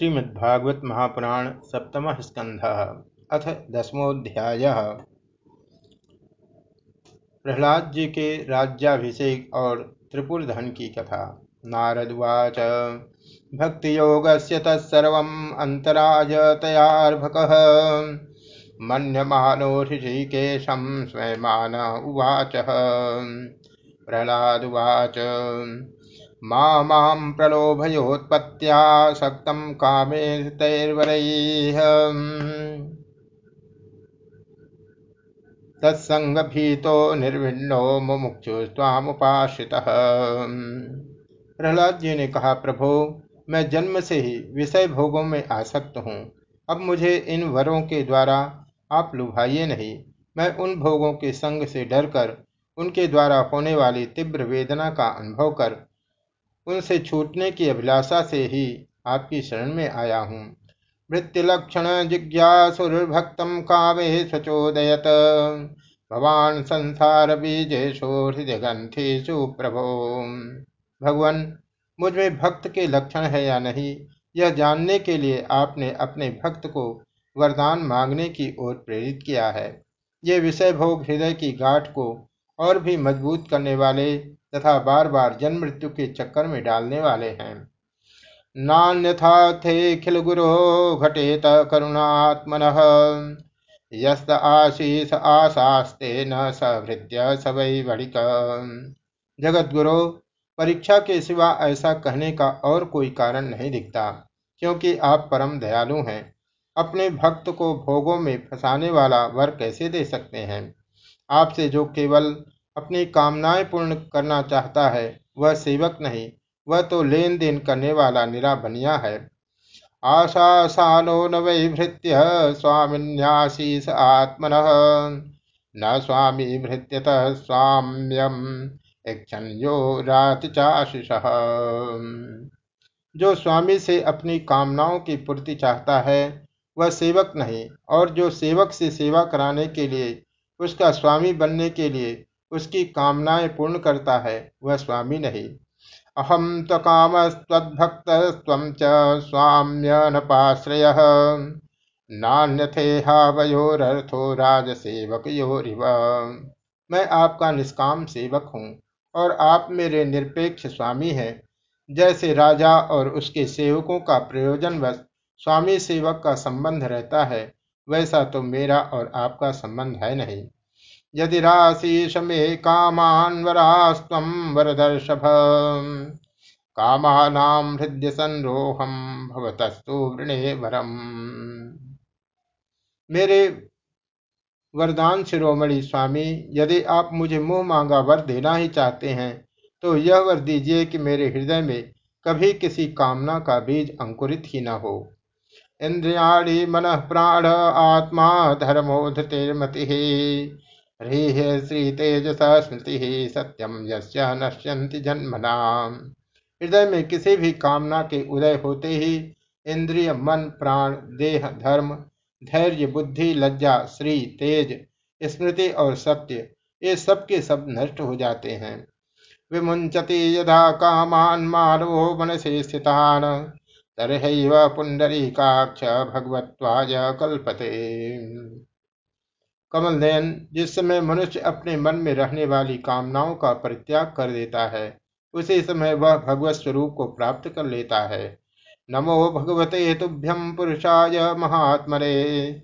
श्रीमद्भागवत महापुराण सप्तम स्कंध अथ दसमोध्याय प्रहलाद जी के राज्याभिषेक और त्रिपुर धन की कथा। नारदवाच भक्ति योग से तत्सर्व अंतराज तयार्भक मन्यमानो ऋषिकेशम स्वयमान उवाच। प्रहलादुवाच माँ माँ प्रलोभयोत्पत्त्यासक्तं कामे तैर्वरैः तत्सङ्गभीतो निर्विण्णो मुमुक्षुस्त्वामुपाश्रितः। प्रहलाद जी ने कहा, प्रभो, मैं जन्म से ही विषय भोगों में आसक्त हूँ। अब मुझे इन वरों के द्वारा आप लुभाइए नहीं। मैं उन भोगों के संग से डरकर, उनके द्वारा होने वाली तीव्र वेदना का अनुभव कर उनसे छूटने की अभिलाषा से ही आपकी शरण में आया हूँ। वृत्तिलक्षण जिज्ञासुर्भक्तम कामे स्वचोदयत भवान संसार बीजेशो हृदय ग्रंथेशु प्रभो। भगवान, मुझमें भक्त के लक्षण है या नहीं, यह जानने के लिए आपने अपने भक्त को वरदान मांगने की ओर प्रेरित किया है। ये विषय भोग हृदय की गांठ को और भी मज़बूत करने वाले तथा बार बार जन्म मृत्यु के चक्कर में डालने वाले हैं। नान्यथा थे खिल गुरो घटेत करुणात्मन। यस्त आशीष आशास्ते न सभृत्य सवै वणिक। जगत गुरु परीक्षा के सिवा ऐसा कहने का और कोई कारण नहीं दिखता, क्योंकि आप परम दयालु हैं। अपने भक्त को भोगों में फंसाने वाला वर कैसे दे सकते हैं? आपसे जो केवल अपनी कामनाएँ पूर्ण करना चाहता है, वह सेवक नहीं, वह तो लेन देन करने वाला निरा बनिया है। आशा सानो न वैभृत्य स्वामीन्याशीष आत्मन, न स्वामी भृत्यत स्वाम्यम यो चाशिष। जो स्वामी से अपनी कामनाओं की पूर्ति चाहता है, वह सेवक नहीं, और जो सेवक से सेवा कराने के लिए, उसका स्वामी बनने के लिए उसकी कामनाएँ पूर्ण करता है, वह स्वामी नहीं। अहम तो काम तद्भक्त स्वाम्य नपाश्रय नान्यथेहावयोरर्थो राजसेवक योरिव मैं आपका निष्काम सेवक हूँ और आप मेरे निरपेक्ष स्वामी हैं। जैसे राजा और उसके सेवकों का प्रयोजन बस स्वामी सेवक का संबंध रहता है, वैसा तो मेरा और आपका संबंध है नहीं। यदि राशीष मे कामान वरास्त्वं वरदर्शभ। कामानां हृदय संरोहम भवतस्तु वृणे वरम। मेरे वरदान शिरोमणि स्वामी, यदि आप मुझे मुँह मांगा वर देना ही चाहते हैं तो यह वर दीजिए कि मेरे हृदय में कभी किसी कामना का बीज अंकुरित ही न हो। इंद्रियाणी मन प्राण आत्मा धर्मोधतिर्मति ह्रीः श्रीतेजसा स्मृति सत्यम यस्य नश्यन्ति जन्मना हृदय में किसी भी कामना के उदय होते ही इंद्रिय, मन, प्राण, देह, धर्म, धैर्य, बुद्धि, लज्जा, श्री, तेज, स्मृति और सत्य, ये सब के सब नष्ट हो जाते हैं। विमुंचति यदा कामान मानवो मनसे स्थितान तरह पुंडरी पुंडरीकाक्ष भगवत्वाय कल्पते। कमल नयन, जिस समय मनुष्य अपने मन में रहने वाली कामनाओं का परित्याग कर देता है, उसी समय वह भगवत स्वरूप को प्राप्त कर लेता है। नमो भगवते तुभ्यम पुरुषाय महात्मरे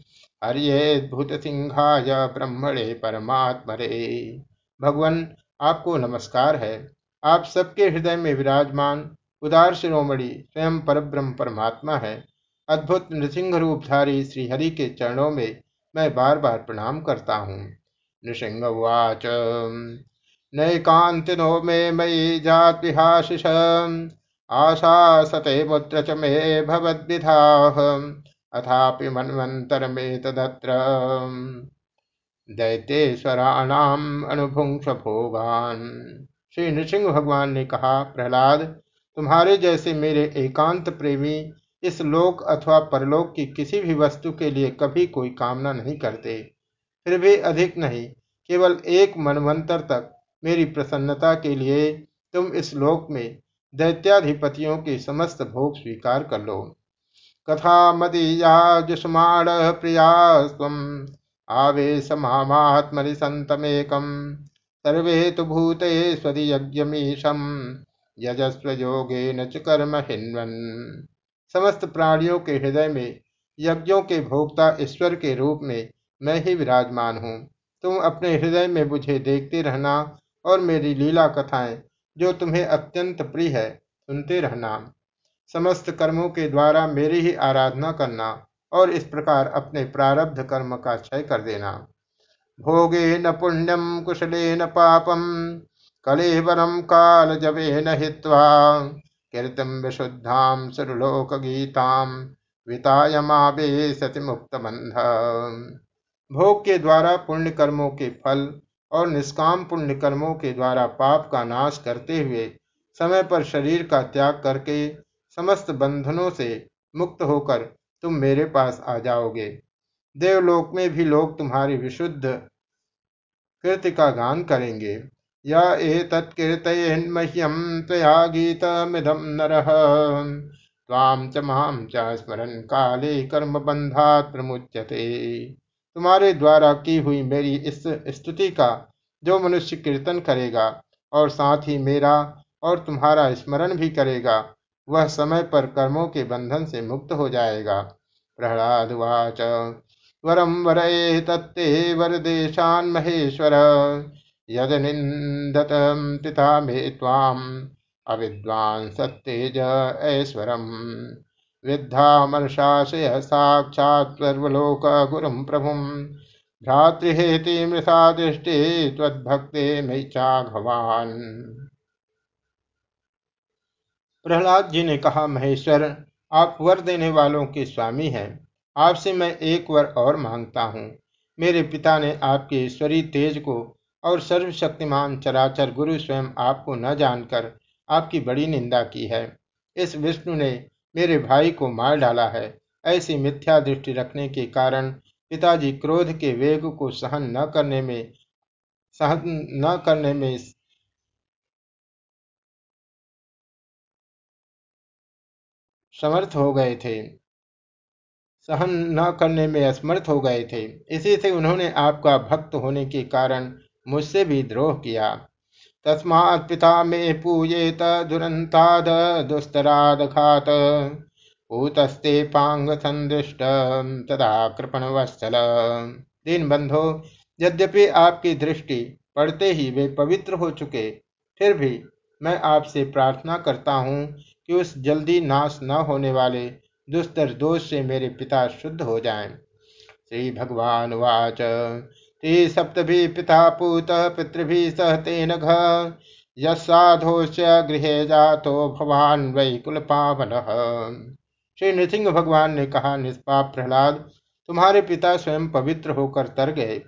भूत सिंहाय ब्रह्मणे परमात्मरे। भगवान, आपको नमस्कार है। आप सबके हृदय में विराजमान, उदार शिरोमणि स्वयं परब्रह्म परमात्मा है। अद्भुत नृसिंह रूपधारी श्रीहरि के चरणों में मैं बार बार प्रणाम करता हूँ। नृसिंहवाच नैकांतिनो मे मयि जातिहाशिष आशा सते मुद्र च मे भवद्विधाः, अथापि में तदत्र दैतेश्वराणाम अनुभुंस भोगान श्री नृसिंह भगवान ने कहा, प्रहलाद, तुम्हारे जैसे मेरे एकांत प्रेमी इस लोक अथवा परलोक की किसी भी वस्तु के लिए कभी कोई कामना नहीं करते। फिर भी अधिक नहीं, केवल एक मनवंतर तक मेरी प्रसन्नता के लिए तुम इस लोक में दैत्याधिपतियों के समस्त भोग स्वीकार कर लो। कथा मदीया जुष्माण प्रिया स्वम आवेश मात्मनि संतमेकम सर्वे तो भूते स्वधियज्ञमीशम यजस्व योगे न कर्म हिन्वन। समस्त प्राणियों के हृदय में, यज्ञों के भोक्ता ईश्वर के रूप में मैं ही विराजमान हूँ। तुम अपने हृदय में मुझे देखते रहना और मेरी लीला कथाएँ, जो तुम्हें अत्यंत प्रिय है, सुनते रहना। समस्त कर्मों के द्वारा मेरी ही आराधना करना और इस प्रकार अपने प्रारब्ध कर्म का क्षय कर देना। भोगे न पुण्यम कुशले न पापम कलेवरम काल जबे न हित्वा। कीर्तिम विशुद्धाम सुरलोक गीताम वितायमाबे सति मुक्त बंध भोग के द्वारा पुण्य कर्मों के फल और निष्काम पुण्य कर्मों के द्वारा पाप का नाश करते हुए, समय पर शरीर का त्याग करके समस्त बंधनों से मुक्त होकर तुम मेरे पास आ जाओगे। देवलोक में भी लोग तुम्हारी विशुद्ध कृति का गान करेंगे। या एतत्कीर्तयन्मह्यम त्वया गीतमिदं नरः। त्वां च माँ च स्मरन् काले कर्म बंधात प्रमुच्यते। तुम्हारे द्वारा की हुई मेरी इस स्तुति का, जो मनुष्य कीर्तन करेगा, और साथ ही मेरा और तुम्हारा स्मरण भी करेगा, वह समय पर कर्मों के बंधन से मुक्त हो जाएगा। प्रहलाद वाच। वरम वर तत्ते वरदेशान महेश्वर। यद निंदत पिता मे ताम अविद्वान ऐश्वरम। विद्धामर्शाशय साक्षात् सर्वलोक गुरुम प्रभुम। भ्रातृहेति मृषा दृष्टि त्वद्भक्ते मैचा भवान प्रहलाद जी ने कहा, महेश्वर, आप वर देने वालों के स्वामी हैं। आपसे मैं एक वर और माँगता हूँ। मेरे पिता ने आपके ईश्वरी तेज को और सर्वशक्तिमान चराचर गुरु स्वयं आपको न जानकर आपकी बड़ी निंदा की है। इस विष्णु ने मेरे भाई को मार डाला है। ऐसी मिथ्या दृष्टि रखने के कारण पिताजी क्रोध के वेग को सहन न करने में, सहन न करने में समर्थ हो गए थे। सहन न करने में असमर्थ हो गए थे। इसी से उन्होंने आपका भक्त होने के कारण मुझसे भी द्रोह किया। तस्मात् पिता में पूजेत दुरंताद दुस्तराद घात ऊतस्ते पांग संदृष्ट तदा कृपण वत्सल दीन बंधो, यद्यपि आपकी दृष्टि पड़ते ही वे पवित्र हो चुके, फिर भी मैं आपसे प्रार्थना करता हूँ कि उस जल्दी नाश न होने वाले दुस्तर दोष से मेरे पिता शुद्ध हो जाएँ। श्री भगवान वाच। ते सप्तभि पिता पूत, पितृभि सह तेन घ। यसाधोश्च गृह जातो भवान वै कुल पावन श्री नृसिंह भगवान ने कहा, निष्पाप प्रहलाद, तुम्हारे पिता स्वयं पवित्र होकर तर गए।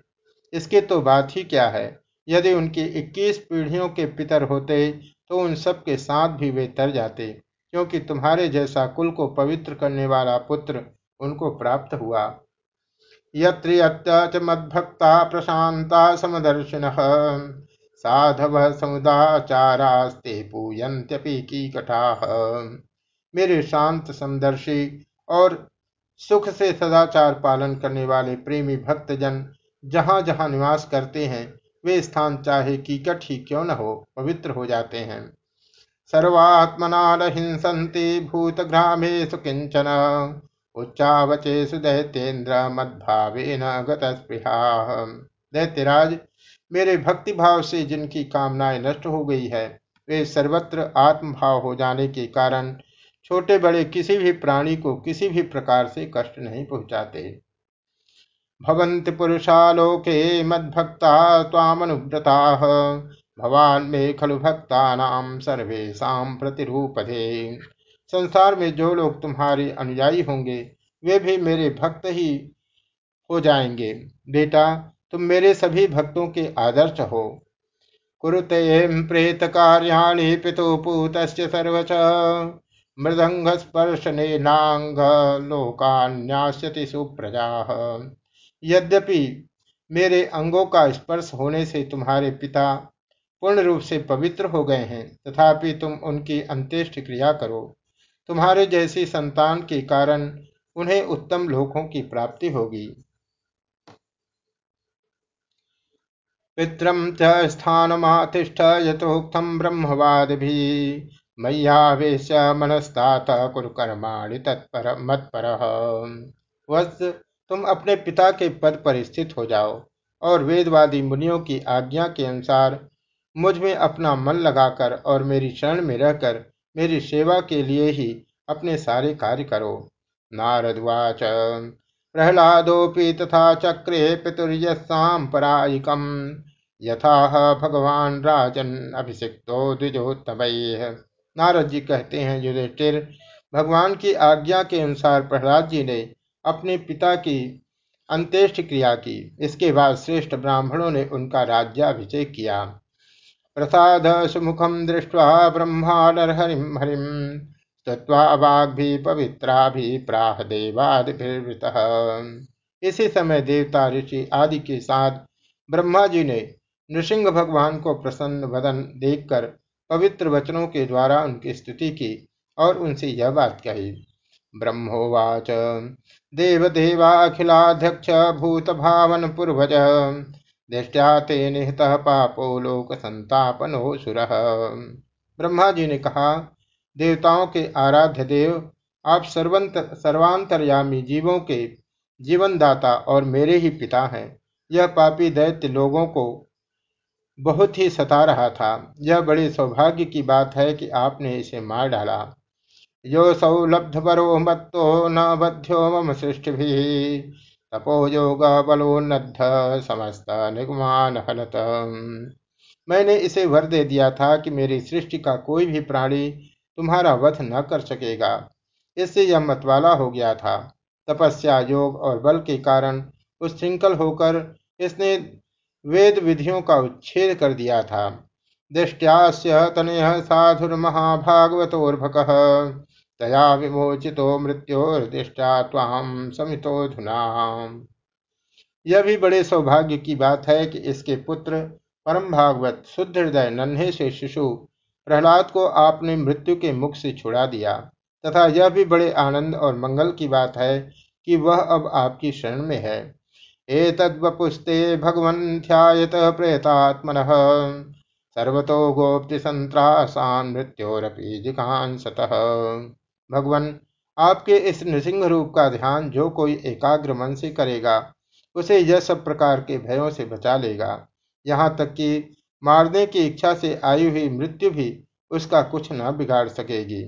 इसके तो बात ही क्या है? यदि उनकी इक्कीस पीढ़ियों के पितर होते तो उन सब के साथ भी वे तर जाते, क्योंकि तुम्हारे जैसा कुल को पवित्र करने वाला पुत्र उनको प्राप्त हुआ। यत्र मद्भक्ता प्रशांता समदर्शिन। साधव समुदाचारास्ते पूयंत्यपि की कटा मेरे शांत समदर्शी और सुख से सदाचार पालन करने वाले प्रेमी भक्तजन जहाँ जहाँ निवास करते हैं, वे स्थान चाहे कीकट ही क्यों न हो, पवित्र हो जाते हैं। सर्वात्मना न हिंसन्ति भूतग्रामेषु किंचन। उच्चावचेषु दैत्येन्द्र मद्भावेन गतस्पृहाः दैत्यराज, मेरे भक्ति भाव से जिनकी कामनाएँ नष्ट हो गई है, वे सर्वत्र आत्मभाव हो जाने के कारण छोटे बड़े किसी भी प्राणी को किसी भी प्रकार से कष्ट नहीं पहुंचाते। भवन्ति पुरुषालोके मद्भक्ता तामनुव्रताः भवान में खलु भक्तानाम सर्वेशा प्रतिरूपधे। संसार में जो लोग तुम्हारे अनुयायी होंगे, वे भी मेरे भक्त ही हो जाएँगे। बेटा, तुम मेरे सभी भक्तों के आदर्श हो। कुरुते प्रेत कार्याणि पितुपूत सर्वच। मृदंग स्पर्शने नांग लोकान्यास्यति सुप्रजा। यद्यपि मेरे अंगों का स्पर्श होने से तुम्हारे पिता पूर्ण रूप से पवित्र हो गए हैं, तथापि तुम उनकी अंत्येष्ट क्रिया करो। तुम्हारे जैसी संतान के कारण उन्हें उत्तम लोकों की प्राप्ति होगी। पितरम च स्थानमातिष्ठ यथोक्तम भी मय्यावेश मनस्तात कुरुकर्माणि तत्पर, मत्पर। वत्स, तुम अपने पिता के पद पर स्थित हो जाओ और वेदवादी मुनियों की आज्ञा के अनुसार मुझमें अपना मन लगाकर और मेरी शरण में रहकर मेरी सेवा के लिए ही अपने सारे कार्य करो। नारदवाच प्रहलादोपि तथा चक्रे पितुर्यसाम्परायिकम यथा भगवान राजन अभिषिक्तो द्विजोत्तम। नारद जी कहते हैं, युधिष्ठिर, भगवान की आज्ञा के अनुसार प्रहलाद जी ने अपने पिता की अंत्येष्ट क्रिया की। इसके बाद श्रेष्ठ ब्राह्मणों ने उनका राज्याभिषेक किया। प्रसाद सुमुखम दृष्ट्वा ब्रह्मा नरहरिम हरिम भी पवित्रा भी प्राह देवादिवृत इसी समय देवता, ऋषि आदि के साथ ब्रह्मा जी ने नृसिंह भगवान को प्रसन्न वदन देखकर पवित्र वचनों के द्वारा उनकी स्तुति की और उनसे यह बात कही, ब्रह्मोवाच, देवदेवाखिलाध्यक्ष भूत भावन पूर्वज दृष्टिया ते निहत पापो लोक संतापन हो सुर। ब्रह्मा जी ने कहा, देवताओं के आराध्य देव, आप सर्वंत, सर्वांतरयामी जीवों के जीवनदाता और मेरे ही पिता हैं। यह पापी दैत्य लोगों को बहुत ही सता रहा था। यह बड़े सौभाग्य की बात है कि आपने इसे मार डाला। योऽसौ लब्धपरो मत्तो न बध्यो मम सृष्टि तपोयोग बलोन्नद्ध समस्त निगमान हनत मैंने इसे वर दे दिया था कि मेरी सृष्टि का कोई भी प्राणी तुम्हारा वध न कर सकेगा। इससे यह मतवाला हो गया था। तपस्या, योग और बल के कारण उच्छृंखल होकर इसने वेद विधियों का उच्छेद कर दिया था। दृष्टिया तनय साधुर्महाभागवतोर्भक। तया विमोचितो मृत्योर्दिष्टा ताम समितोधुना यह भी बड़े सौभाग्य की बात है कि इसके पुत्र परम भागवत शुद्ध हृदय नन्हे से शिशु प्रहलाद को आपने मृत्यु के मुख से छुड़ा दिया, तथा यह भी बड़े आनंद और मंगल की बात है कि वह अब आपकी शरण में है। ए एतद्वपुस्ते भगवन् ध्यायत प्रेतात्मन। सर्वतो गोप्ति संत्रासान मृत्योरपि जिकांसतः भगवान, आपके इस नृसिंह रूप का ध्यान जो कोई एकाग्र मन से करेगा, उसे यह सब प्रकार के भयों से बचा लेगा। यहाँ तक कि मारने की इच्छा से आई हुई मृत्यु भी उसका कुछ न बिगाड़ सकेगी।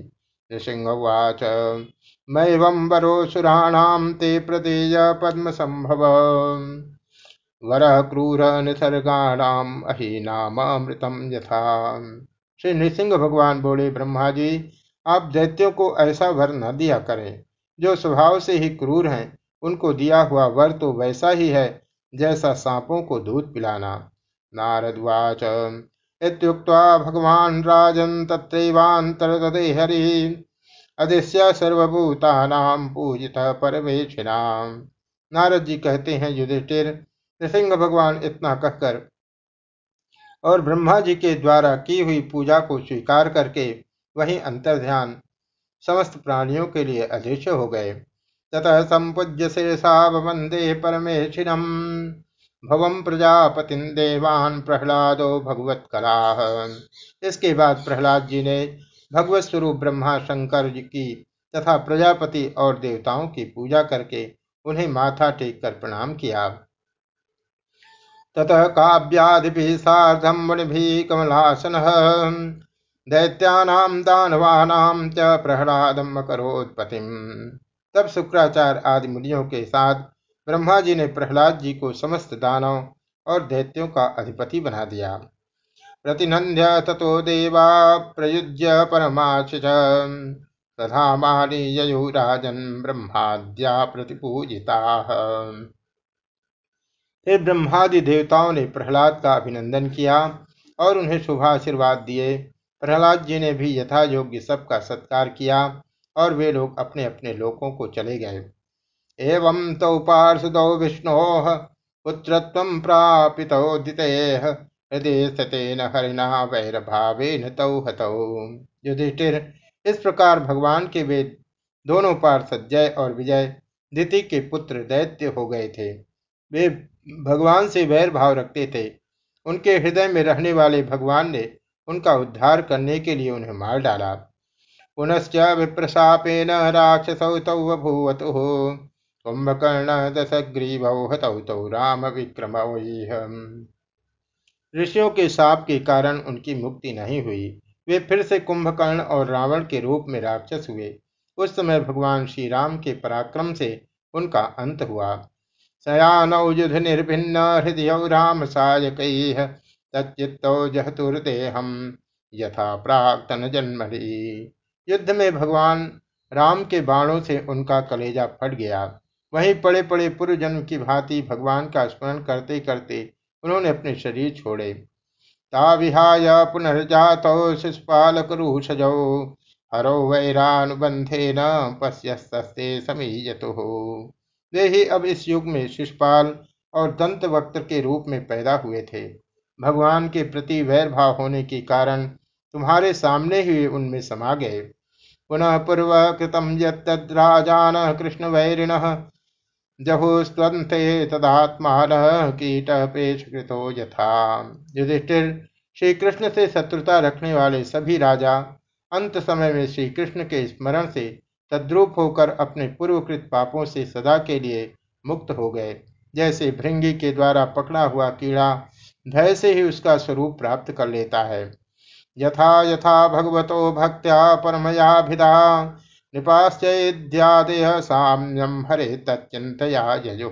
नृसिंहवाच मैवं वरो सुराणाम ते प्रदेय पद्म संभव वर क्रूर निसर्गाणाम अहीनाम अमृतम यथा। श्री नृसिंह भगवान बोले, ब्रह्मा जी आप दैत्यों को ऐसा वर न दिया करें। जो स्वभाव से ही क्रूर हैं, उनको दिया हुआ वर तो वैसा ही है, जैसा सांपों को दूध पिलाना। नारदवाच इत्युक्त्वा भगवान राजन तत्रैवांतर्गते हरि, अदिश्य सर्वभूतानाम पूजित परमेशिनाम नारद जी कहते हैं, युधिष्ठिर, नृसिंह भगवान इतना कहकर और ब्रह्मा जी के द्वारा की हुई पूजा को स्वीकार करके वही अंतर ध्यान समस्त प्राणियों के लिए अदृश्य हो गए। ततः संपूज्य शीर्षा वंदे परमेशिनम। भवम प्रजापति देवान प्रहलादो भगवत कला। इसके बाद प्रहलाद जी ने भगवत स्वरूप ब्रह्मा शंकर जी की तथा प्रजापति और देवताओं की पूजा करके उन्हें माथा टेक कर प्रणाम किया। ततः काव्यादि साधम मुनि भी कमलासन। दैत्यानाम दानवानाम च प्रहलादम करोत्पतिम तब शुक्राचार्य आदि मुनियों के साथ ब्रह्मा जी ने प्रहलाद जी को समस्त दानव और दैत्यों का अधिपति बना दिया। प्रतिनंद्य ततो देवा प्रयुज्य परमाश तथामानी ययुराजन ब्रह्माद्या प्रतिपूजिता। फिर ब्रह्मादि देवताओं ने प्रहलाद का अभिनंदन किया और उन्हें शुभाशीर्वाद दिए। प्रहलाद जी ने भी यथा योग्य सबका सत्कार किया और वे लोग अपने अपने लोकों को चले गए। एवं तो पार्षदौ विष्णो पुत्रत्व प्रापित हरिणा वैर भावेन तौ हतौ। युधिष्ठिर, इस प्रकार भगवान के वे दोनों पार्षद जय और विजय दिति के पुत्र दैत्य हो गए थे। वे भगवान से वैर भाव रखते थे। उनके हृदय में रहने वाले भगवान ने उनका उद्धार करने के लिए उन्हें मार डाला। पुनश्च विप्रशापेन राक्षसौ तौ कुंभकर्ण दशग्रीवौ हतौ तौ राम विक्रम ऋषियों के साप के कारण उनकी मुक्ति नहीं हुई। वे फिर से कुंभकर्ण और रावण के रूप में राक्षस हुए। उस समय भगवान श्री राम के पराक्रम से उनका अंत हुआ। सयानौ युध निर्भिन्न, हृदय राम सायक तच्चित्तौ जहतुर्देहम यथा प्राक्तन जन्मरी युद्ध में भगवान राम के बाणों से उनका कलेजा फट गया। वहीं पड़े पड़े पूर्व जन्म की भांति भगवान का स्मरण करते करते उन्होंने अपने शरीर छोड़े। ता विहाय पुनर्जात शिशुपालक रूषजौ, हरो वैरानुबंधे न पश्यस्ते समीयतु। वे ही अब इस युग में शिशुपाल और दंत वक्त के रूप में पैदा हुए थे। भगवान के प्रति वैर भाव होने के कारण तुम्हारे सामने ही उनमें समा गए। पुनः पूर्व कृतम यद्राजान कृष्ण वैरिण जहुस्वंते तदात्मान कीट पेशकृतो यथा। युधिष्ठिर श्री कृष्ण से शत्रुता रखने वाले सभी राजा अंत समय में श्री कृष्ण के स्मरण से तद्रूप होकर अपने पूर्वकृत पापों से सदा के लिए मुक्त हो गए। जैसे भृंगी के द्वारा पकड़ा हुआ कीड़ा भय से ही उसका स्वरूप प्राप्त कर लेता है। यथा यथा भगवतो भक्त्या परमयाभिधा। नृपाश्चैद्यादय साम्यम हरे तत्यंतया यजो।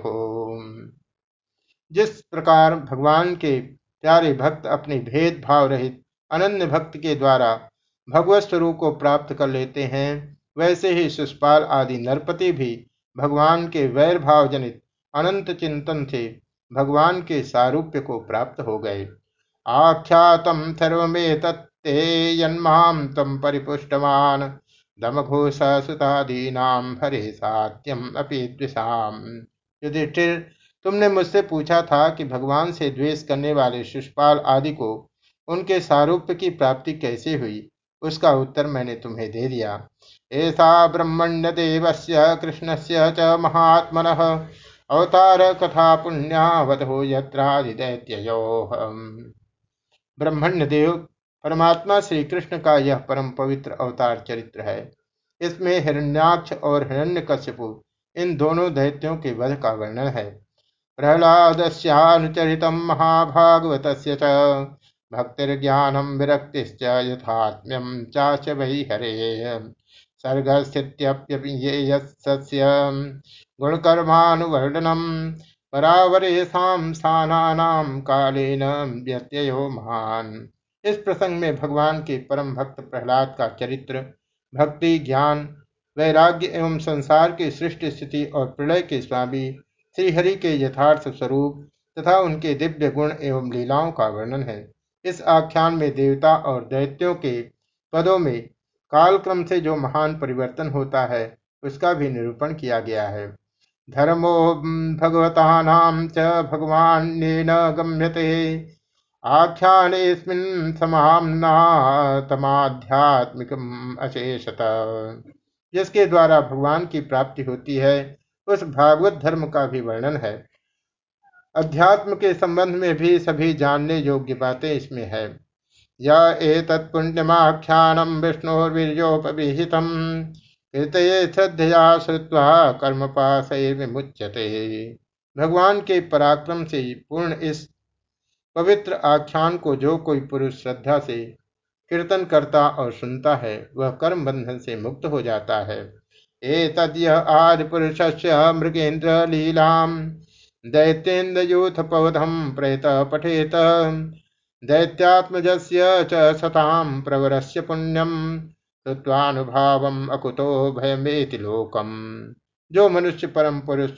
जिस प्रकार भगवान के प्यारे भक्त अपने भेदभाव रहित अनन्य भक्त के द्वारा भगवत स्वरूप को प्राप्त कर लेते हैं, वैसे ही सुष्पाल आदि नरपति भी भगवान के वैर भाव जनित अनंत चिंतन से भगवान के सारूप्य को प्राप्त हो गए। आख्यातम सर्वेतत् ते यन्मां त्वं परिपुष्टवान्। दमघोषसुतादीनां हरे सात्यम अपि द्विषाम युधिष्ठिर, तुमने मुझसे पूछा था कि भगवान से द्वेष करने वाले शिषपाल आदि को उनके सारूप्य की प्राप्ति कैसे हुई? उसका उत्तर मैंने तुम्हें दे दिया। ऐसा ब्रह्मण्य देवस्य, कृष्णस्य च महात्मन। अवतार कथा पुण्यावधो यत्रादिदैत्यो ब्रह्मण्य देव, परमात्मा श्री कृष्ण का यह परम पवित्र अवतार चरित्र है। इसमें हिरण्याक्ष और हिरण्यकश्यपु, इन दोनों दैत्यों के वध का वर्णन है। प्रहलादस्यानुचरित महाभागवत भक्तिर्ज्ञानम विरक्तिश्च यथात्म्यम चाच वही हरे। सर्गस्थित्यप्येयस्य गुणकर्मानुवर्णनम परावरेशम स्थानानाम कालेन व्यत्ययो महान। इस प्रसंग में भगवान के परम भक्त प्रहलाद का चरित्र, भक्ति, ज्ञान, वैराग्य एवं संसार की सृष्टि स्थिति और प्रलय के स्वामी श्रीहरि के यथार्थ स्वरूप तथा उनके दिव्य गुण एवं लीलाओं का वर्णन है। इस आख्यान में देवता और दैत्यों के पदों में कालक्रम से जो महान परिवर्तन होता है, उसका भी निरूपण किया गया है। धर्मो भगवता नाम च भगवान ने गम्यते। आख्यानेऽस्मिन् समाम्नातमाध्यात्मिकम् अशेषत। जिसके द्वारा भगवान की प्राप्ति होती है, उस भागवत धर्म का भी वर्णन है। अध्यात्म के संबंध में भी सभी जानने योग्य बातें इसमें है। या विष्णुर्वीर्योपविहितम कीर्तये श्रद्धया श्रुत्वा कर्म पाश विमुच्यते। भगवान के पराक्रम से पूर्ण इस पवित्र आख्यान को जो कोई पुरुष श्रद्धा से कीर्तन करता और सुनता है, वह कर्म बंधन से मुक्त हो जाता है। ए तद्य आदि पुरुष मृगेन्द्र लीलाम दैत्येन्द्र यूथ पवधम प्रेत पठेत। दैत्यात्मजस्य च सताम प्रवरस्य पुण्यम श्रुत्वानुभाव अकुतो भयमेति लोकम। जो मनुष्य परम पुरुष,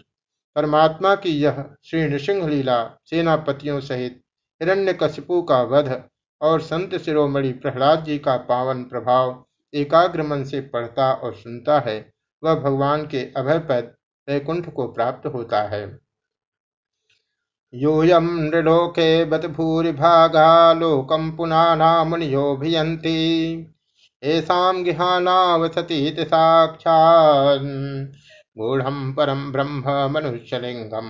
परमात्मा की यह श्री नृसिंह लीला सेनापतियों सहित हिरण्यकशिपु का वध और संत शिरोमणि प्रहलाद जी का पावन प्रभाव एकाग्र मन से पढ़ता और सुनता है, वह भगवान के अभय पद वैकुंठ को प्राप्त होता है। यूयम नृलोके बत भूरि भागा लोकम पुनाना मुनियोभियंती येषां गृहानावसतीति साक्षात् गूढ़ परम ब्रह्म मनुष्य लिंगम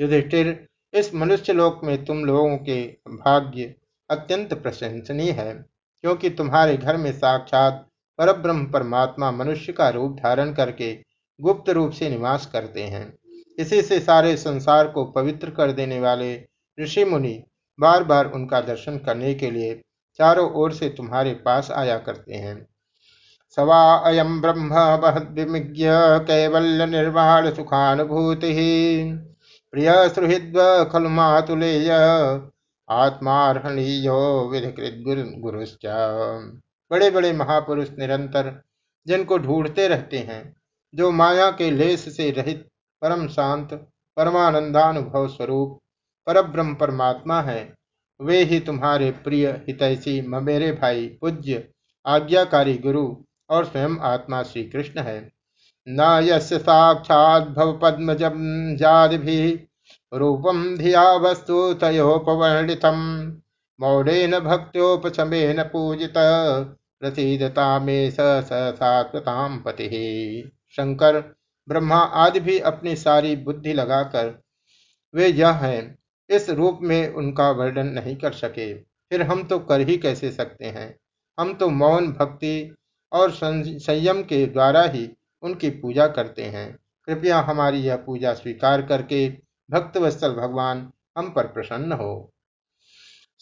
युधिष्ठिर, इस मनुष्य लोक में तुम लोगों के भाग्य अत्यंत प्रशंसनीय है, क्योंकि तुम्हारे घर में साक्षात परब्रह्म परमात्मा मनुष्य का रूप धारण करके गुप्त रूप से निवास करते हैं। इसी से सारे संसार को पवित्र कर देने वाले ऋषि मुनि बार बार उनका दर्शन करने के लिए चारों ओर से तुम्हारे पास आया करते हैं। सवा अयम ब्रह्म महद्विज्ञ कैवल्य निर्वाण सुखानुभूति। प्रिय सुहृद खलु मातुलेय आत्मार्हणीयो विधिकृत गुरुश्च। बड़े बड़े महापुरुष निरंतर जिनको ढूंढते रहते हैं, जो माया के लेस से रहित परम शांत, परमानंदानुभव स्वरूप, परब्रह्म परमात्मा है। वे ही तुम्हारे प्रिय हितैषी मेरे भाई, पूज्य, आज्ञाकारी गुरु और स्वयं आत्मा श्री कृष्ण है। न यस्य साक्षात भव पद्मजम जादि रूपम धिया वस्तु तयोपवर्णितम मौलेन भक्त्योपशमेन पूजित, प्रसिदता में सात्वताम पति। शंकर ब्रह्मा आदि भी अपनी सारी बुद्धि लगाकर वे यह हैं। इस रूप में उनका वर्णन नहीं कर सके। फिर हम तो कर ही कैसे सकते हैं? हम तो मौन भक्ति और संयम के द्वारा ही उनकी पूजा करते हैं। कृपया हमारी यह पूजा स्वीकार करके भक्तवत्सल भगवान हम पर प्रसन्न हो।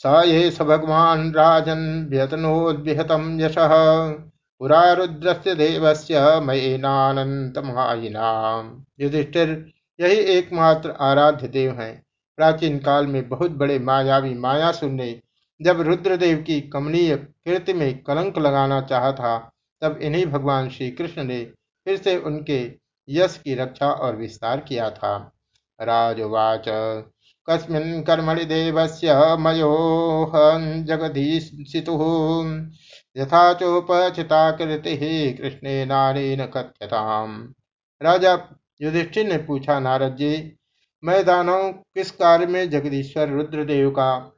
स ये स भगवान राजन व्यतनोद्विहतम यश। पुरा रुद्रस्य देवस्य मयेनानंतमायिना युधिष्ठिर, यही एकमात्र आराध्य देव हैं। प्राचीन काल में बहुत बड़े मायावी मायासुर ने जब रुद्रदेव की कमनीय कीर्ति में कलंक लगाना चाहा था, तब इन्हीं भगवान श्री कृष्ण ने फिर से उनके यश की रक्षा और विस्तार किया था। राजवाच, कस्मिन् कर्मणि देवस्य मयोह जगदीशितुः यथा चोपचिता कृति कृष्णे नारेण कथ्यताम। राजा युधिष्ठिर ने पूछा, नारद जी मैं दानव किस कार्य में जगदीश्वर रुद्रदेव का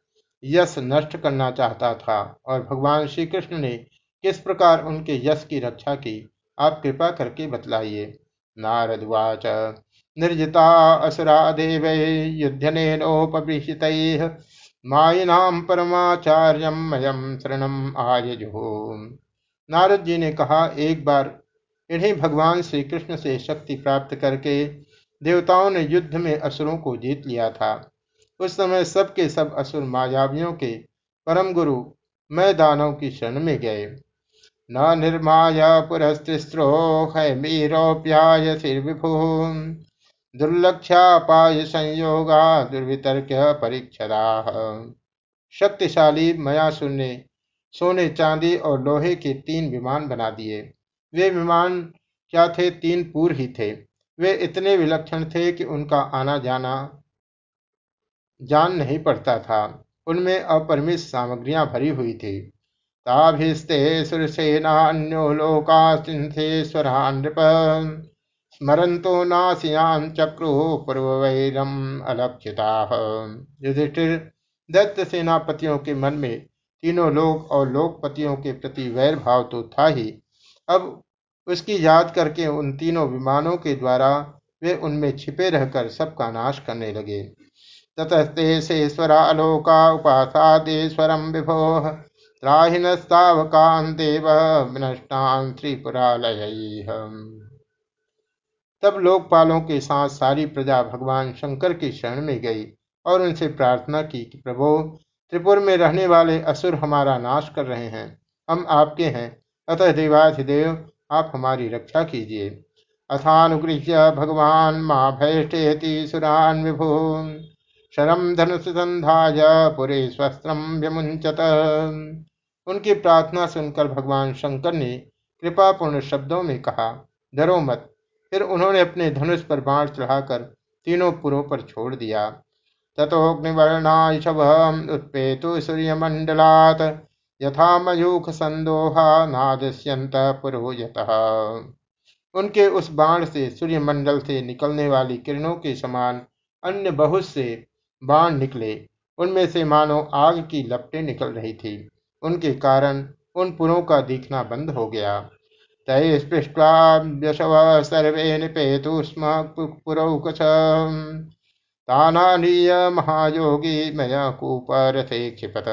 यश नष्ट करना चाहता था? और भगवान श्री कृष्ण ने किस प्रकार उनके यश की रक्षा की? आप कृपा करके बतलाइए। नारद वाच। निर्जिता असुरा देव युद्धनेनोपबृहित मायिनाम परमाचार्य मयम शरणम आयजो। नारद जी ने कहा, एक बार इन्हीं भगवान श्री कृष्ण से शक्ति प्राप्त करके देवताओं ने युद्ध में असुरों को जीत लिया था। उस समय सबके सब असुर मायावियों के परम गुरु मैं दानव की शरण में गए। न निर्माया पुरस्त्रो हैमीरोप्याय विभु दुर्लक्षापाय संयोगा दुर्वितर्क परीक्षदा। शक्तिशाली मयासुर ने सोने, चांदी और लोहे के तीन विमान बना दिए। वे विमान क्या थे? तीन पूर ही थे। वे इतने विलक्षण थे कि उनका आना जाना जान नहीं पड़ता था। उनमें अपरिमित सामग्रियाँ भरी हुई थी। ताभिस्ते सुरसेनान्यो लोकास्वरान नृप स्मरंतो नासियान चक्रु पूर्ववैरम अलक्षिता युधिष्ठिर दत्त सेनापतियों के मन में तीनों लोक और लोकपतियों के प्रति वैर भाव तो था ही। अब उसकी याद करके उन तीनों विमानों के द्वारा वे उनमें छिपे रहकर सबका नाश करने लगे। ततस्ते शेश्वरालोका उपासादेश्वरम विभो त्राहिनस्तावकान देव विनष्टान त्रिपुरालय। तब लोकपालों के साथ सारी प्रजा भगवान शंकर की शरण में गई और उनसे प्रार्थना की कि प्रभो, त्रिपुर में रहने वाले असुर हमारा नाश कर रहे हैं। हम आपके हैं। अतः देवाधिदेव, आप हमारी रक्षा कीजिए। अथानुगृह्य भगवान माँ भयष्ठेति सुरान विभु। शरम धनुष संध्याय पुरे स्वस्त्रम व्यमुंचत उनकी प्रार्थना सुनकर भगवान शंकर ने कृपापूर्ण शब्दों में कहा, डरो मत। फिर उन्होंने अपने धनुष पर बाण चढ़ाकर तीनों पुरों पर छोड़ दिया। तथोग्निवर्णाशव उत्पेतु सूर्यमंडलात यथा मयूख संदोहा नादस्यंत पुरोहित। उनके उस बाण से सूर्यमंडल से निकलने वाली किरणों के समान अन्य बहुत से बाण निकले। उनमें से मानो आग की लपटें निकल रही थी। उनके कारण उन पुरों का दिखना बंद हो गया। तैस्पृष्ट्वा यशव सर्वे निपेतु स्म पुरौकश तानानीय महायोगी मया कूपरथे क्षिपत।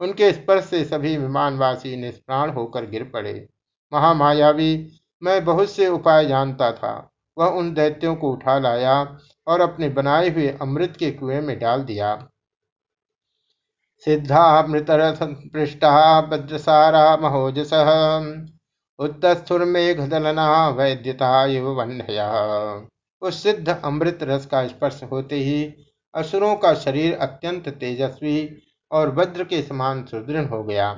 उनके स्पर्श से सभी विमानवासी निष्प्राण होकर गिर पड़े। महामायावी, मैं बहुत से उपाय जानता था। वह उन दैत्यों को उठा लाया और अपने बनाए हुए अमृत के कुएँ में डाल दिया। सिद्धा मृतरथ पृष्ठा भद्रसारा महोजस। उत्तस्थुर्मेघदलना वैद्यता इव वन्हया उस सिद्ध अमृत रस का स्पर्श होते ही असुरों का शरीर अत्यंत तेजस्वी और वज्र के समान सुदृढ़ हो गया।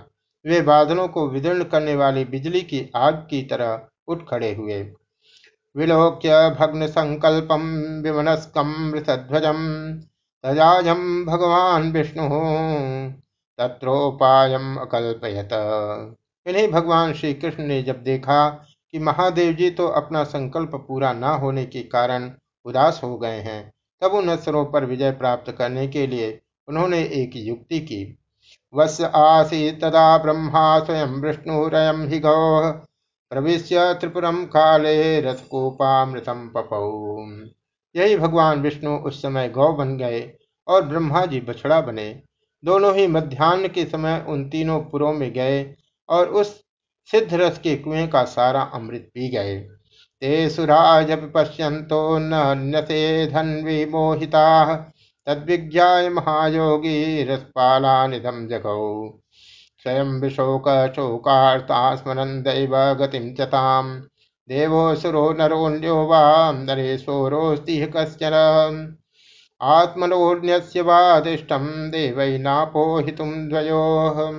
वे बादलों को विदीर्ण करने वाली बिजली की आग की तरह उठ खड़े हुए। विलोक्य भग्न संकल्पम विमनस्कम मृतध्वजम तजाजम भगवान विष्णु तत्रोपायम अकल्पयत। इन्हीं भगवान श्री कृष्ण ने जब देखा कि महादेव जी तो अपना संकल्प पूरा न होने के कारण उदास हो गए हैं, तब उन असरों पर विजय प्राप्त करने के लिए उन्होंने एक युक्ति की। वस आसी तदा ब्रह्मा स्वयं विष्णुरयम हि गौ, प्रविश्य त्रिपुरम काले रथकोपामृतम पपौ। यही भगवान विष्णु उस समय गौ बन गए और ब्रह्मा जी बछड़ा बने। दोनों ही मध्यान्ह के समय उन तीनों पुरों में गए और उस सिद्ध रस के कुएँ का सारा अमृत पी गए। ते सुराज पश्यंतो नसे धन्वी मोहिता तद्विज्ञा महायोगी रसपाला निधम जगौ। स्वयं विशोक शोकार्ता स्मरन दैव गतिम चताम देवोसुरो नरोन्यो वा नरेशोरोस्ति कश्चन। आत्मनोन्यस्य वादिष्टं देवैनापोहितुं द्वयोः।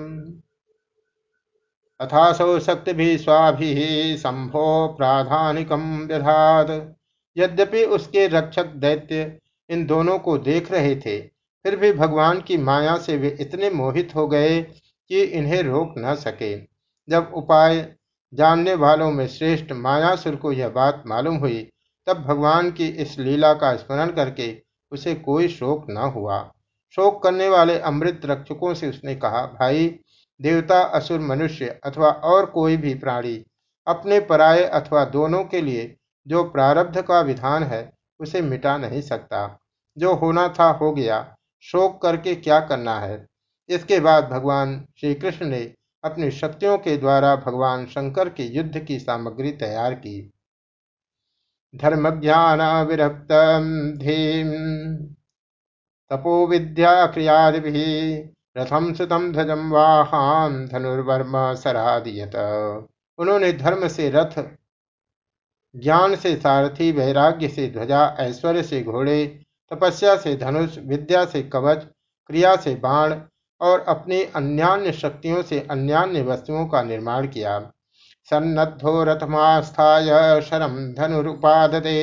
अथासौ शक्ति भी स्वाभि संभो प्राधानिकम व्यधात। यद्यपि उसके रक्षक दैत्य इन दोनों को देख रहे थे, फिर भी भगवान की माया से वे इतने मोहित हो गए कि इन्हें रोक न सके। जब उपाय जानने वालों में श्रेष्ठ मायासुर को यह बात मालूम हुई, तब भगवान की इस लीला का स्मरण करके उसे कोई शोक न हुआ। शोक करने वाले अमृत रक्षकों से उसने कहा, भाई देवता, असुर, मनुष्य अथवा और कोई भी प्राणी अपने पराये अथवा दोनों के लिए जो प्रारब्ध का विधान है, उसे मिटा नहीं सकता। जो होना था हो गया, शोक करके क्या करना है? इसके बाद भगवान श्री कृष्ण ने अपनी शक्तियों के द्वारा भगवान शंकर के युद्ध की सामग्री तैयार की। धर्म ज्ञान विरक्त धीम। तपो विद्या क्रियादि रथम सुतम ध्वजम वाहान धनुर्वर्म सरादियत उन्होंने धर्म से रथ, ज्ञान से सारथी, वैराग्य से ध्वजा, ऐश्वर्य से घोड़े, तपस्या से धनुष, विद्या से कवच, क्रिया से बाण और अपनी अन्यान्य शक्तियों से अन्यान्य वस्तुओं का निर्माण किया। सन्नद्धो रथमास्थाय शरम धनुरुपादते।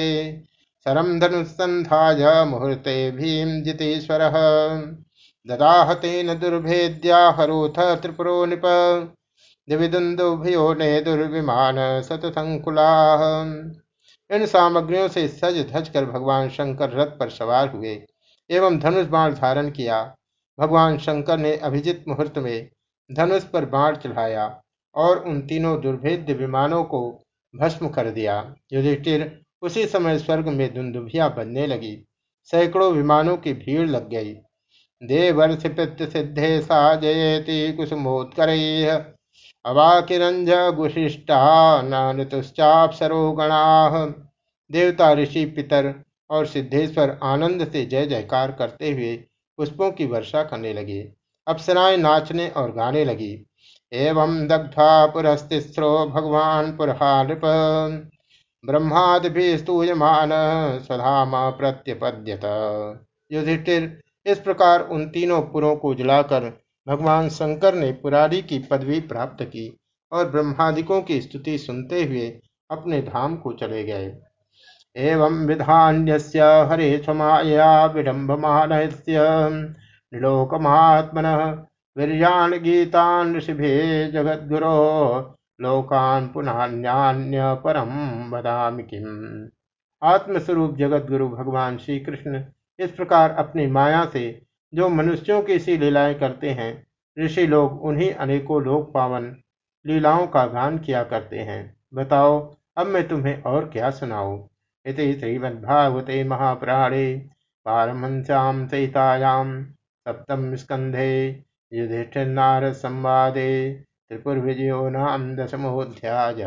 शरम धनुसंधाय मुहूर्ते भीम जितेश्वर। ददाहतेन दुर्भेद्या हरोथ त्रिपुरो नृप ने दुर्विमान सतसंकुला। इन सामग्रियों से सज धज कर भगवान शंकर रथ पर सवार हुए एवं धनुष बाण धारण किया। भगवान शंकर ने अभिजित मुहूर्त में धनुष पर बाण चढ़ाया और उन तीनों दुर्भेद्य विमानों को भस्म कर दिया। युधिष्ठिर उसी समय स्वर्ग में दुंदुभिया बनने लगी। सैकड़ों विमानों की भीड़ लग गई। देवर्षि सिद्धे सा जयति अवाकिरंज गुशिष्टा नृतुश्चापसरो गणाः देवता ऋषि, पितर और सिद्धेश्वर आनंद से जय जयकार करते हुए पुष्पों की वर्षा करने लगे। अप्सराएँ नाचने और गाने लगी। एवं दग्ध्वा पुरस्तिस्रो भगवान पुरहा नृप ब्रह्मादि स्तूयमान स्वधाम प्रत्यपद्यत। युधिष्ठिर इस प्रकार उन तीनों पुरों को जलाकर भगवान शंकर ने पुरारी की पदवी प्राप्त की और ब्रह्मादिकों की स्तुति सुनते हुए अपने धाम को चले गए। एवं विधान्य हरे क्षमाया विडम्बमान निलोकमात्मन वीरियान गीतान ऋषिभे जगद्गुरो लोकान पुनान्यान्य परम वदामि किम। आत्मस्वरूप जगद्गुरु भगवान श्री कृष्ण इस प्रकार अपनी माया से जो मनुष्यों की सी लीलाएँ करते हैं, ऋषि लोग उन्हीं अनेकों लोक पावन लीलाओं का गान किया करते हैं। बताओ, अब मैं तुम्हें और क्या सुनाऊं? इति श्रीमद्भागवते महापुराणे पारमहंस्यां सहितायाम सप्तम स्कंधे युधिष्ठिर संवादे त्रिपुर विजयो नाम दशमोध्याय